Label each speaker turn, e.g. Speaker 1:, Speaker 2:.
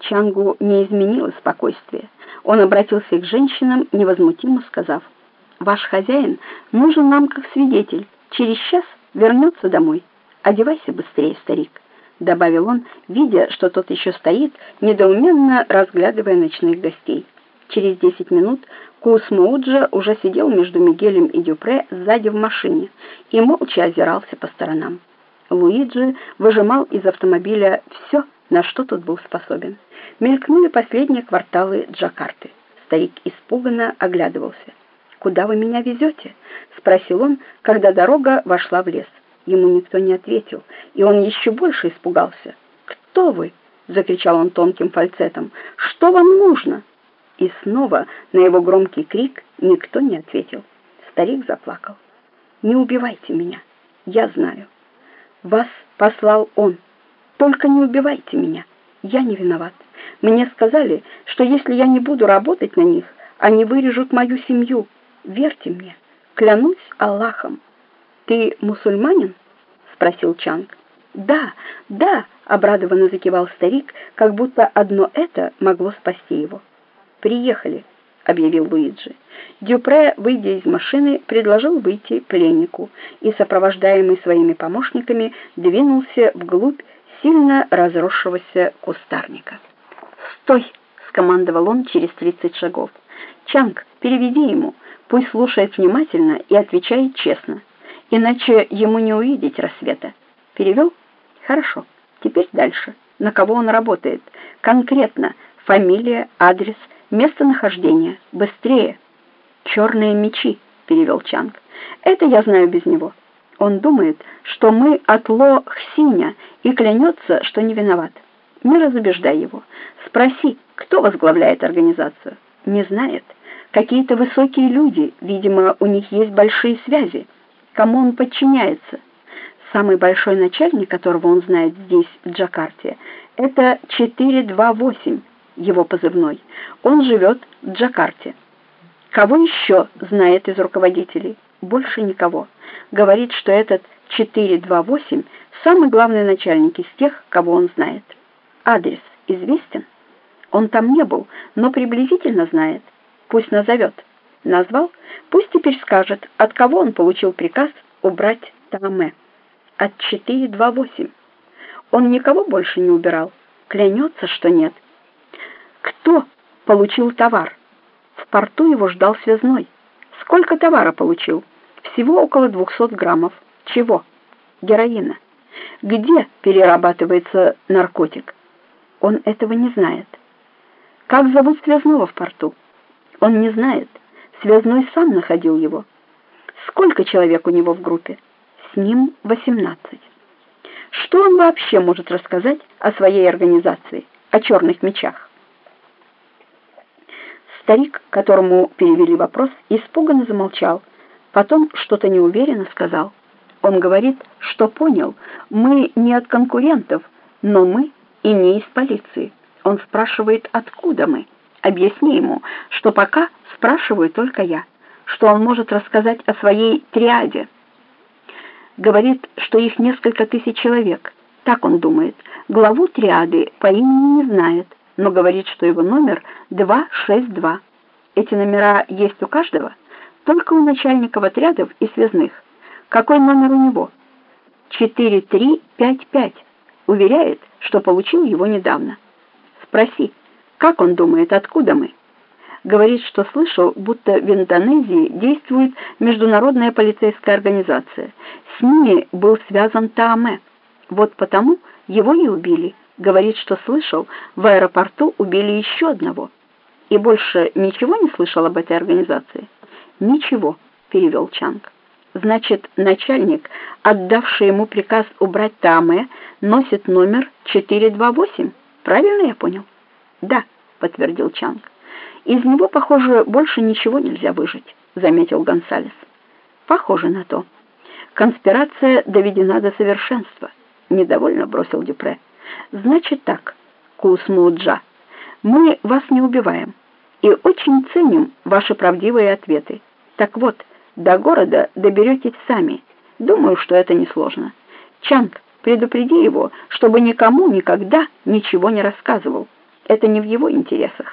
Speaker 1: Чангу не изменило спокойствие. Он обратился к женщинам, невозмутимо сказав, «Ваш хозяин нужен нам как свидетель. Через час вернется домой. Одевайся быстрее, старик», — добавил он, видя, что тот еще стоит, недоуменно разглядывая ночных гостей. Через десять минут Кусмауджа уже сидел между Мигелем и Дюпре сзади в машине и молча озирался по сторонам. Луиджи выжимал из автомобиля все, на что тот был способен. Мелькнули последние кварталы Джакарты. Старик испуганно оглядывался. «Куда вы меня везете?» — спросил он, когда дорога вошла в лес. Ему никто не ответил, и он еще больше испугался. «Кто вы?» — закричал он тонким фальцетом. «Что вам нужно?» И снова на его громкий крик никто не ответил. Старик заплакал. «Не убивайте меня, я знаю. Вас послал он». Только не убивайте меня. Я не виноват. Мне сказали, что если я не буду работать на них, они вырежут мою семью. Верьте мне. Клянусь Аллахом. Ты мусульманин? спросил Чанг. Да, да, обрадованно закивал старик, как будто одно это могло спасти его. Приехали, объявил Луиджи. Дюпре, выйдя из машины, предложил выйти пленнику и, сопровождаемый своими помощниками, двинулся вглубь сильно разросшегося кустарника. «Стой!» — скомандовал он через тридцать шагов. «Чанг, переведи ему, пусть слушает внимательно и отвечает честно, иначе ему не увидеть рассвета. Перевел? Хорошо. Теперь дальше. На кого он работает? Конкретно. Фамилия, адрес, местонахождение. Быстрее!» «Черные мечи», — перевел Чанг. «Это я знаю без него». Он думает, что мы от Ло Хсиня и клянется, что не виноват. Не разубеждай его. Спроси, кто возглавляет организацию. Не знает. Какие-то высокие люди, видимо, у них есть большие связи. Кому он подчиняется? Самый большой начальник, которого он знает здесь, в Джакарте, это 428, его позывной. Он живет в Джакарте. Кого еще знает из руководителей? Больше никого говорит, что этот 428 самый главный начальник из тех, кого он знает. Адрес известен? Он там не был, но приблизительно знает. Пусть назовет. Назвал? Пусть теперь скажет, от кого он получил приказ убрать Таме. От 428. Он никого больше не убирал. Клянется, что нет. Кто получил товар? Порту его ждал связной. Сколько товара получил? Всего около 200 граммов. Чего? Героина. Где перерабатывается наркотик? Он этого не знает. Как зовут связного в порту? Он не знает. Связной сам находил его. Сколько человек у него в группе? С ним 18. Что он вообще может рассказать о своей организации, о черных мечах? Старик, которому перевели вопрос, испуганно замолчал, Потом что-то неуверенно сказал. Он говорит, что понял, мы не от конкурентов, но мы и не из полиции. Он спрашивает, откуда мы. Объясни ему, что пока спрашиваю только я, что он может рассказать о своей триаде. Говорит, что их несколько тысяч человек. Так он думает. Главу триады по имени не знает, но говорит, что его номер 262. Эти номера есть у каждого? только у начальников отрядов и связных. Какой номер у него? 4355. Уверяет, что получил его недавно. Спроси, как он думает, откуда мы? Говорит, что слышал, будто в Индонезии действует международная полицейская организация. С ними был связан Тааме. Вот потому его и убили. Говорит, что слышал, в аэропорту убили еще одного. И больше ничего не слышал об этой организации? «Ничего», — перевел Чанг. «Значит, начальник, отдавший ему приказ убрать Тааме, носит номер 428. Правильно я понял?» «Да», — подтвердил Чанг. «Из него, похоже, больше ничего нельзя выжить», — заметил Гонсалес. «Похоже на то. Конспирация доведена до совершенства», — недовольно бросил Дюпре. «Значит так, Кусмуджа, мы вас не убиваем и очень ценим ваши правдивые ответы. Так вот, до города доберетесь сами. Думаю, что это несложно. Чанг, предупреди его, чтобы никому никогда ничего не рассказывал. Это не в его интересах.